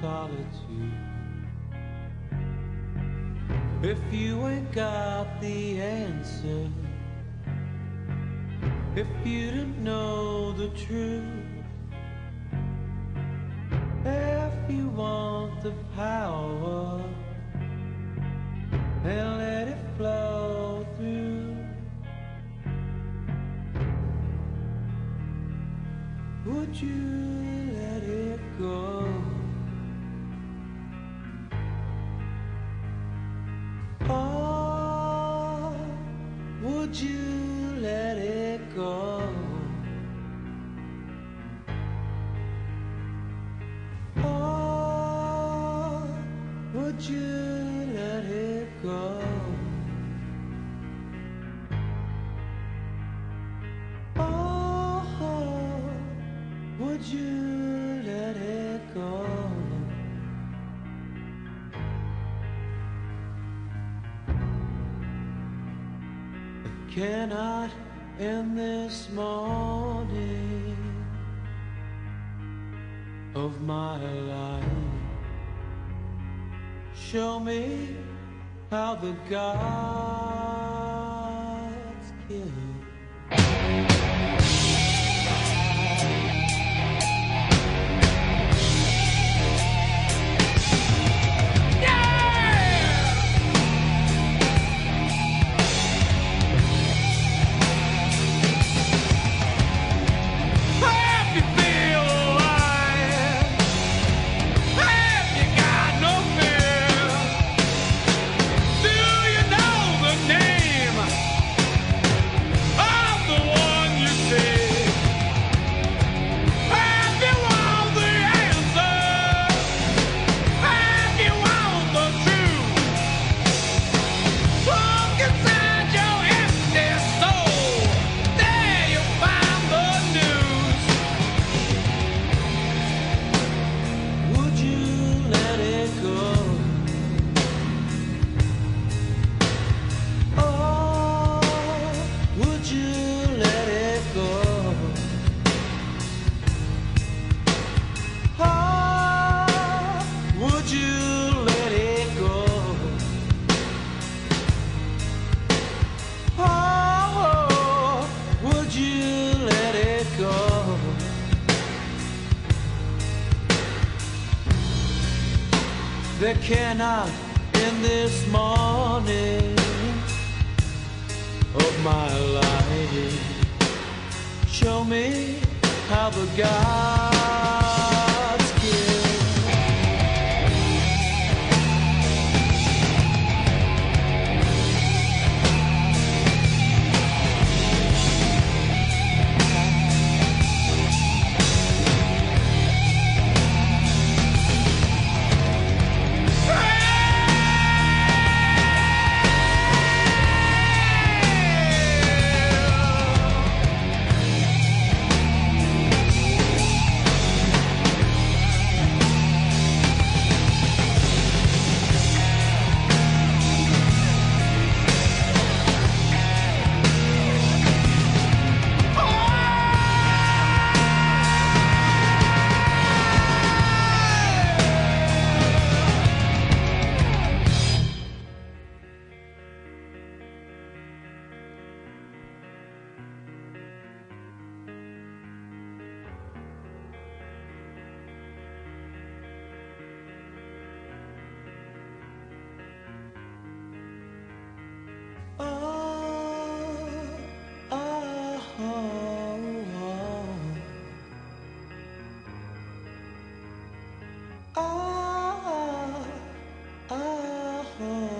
solitude? If you ain't got the answer, if you don't know the truth. If you want the power, then let it flow through. Would you would you let it go? Oh, would you let it go? Oh, would you cannot end this morning of my life. Show me how the gods kill. There cannot in this morning of my life show me how the God Oh.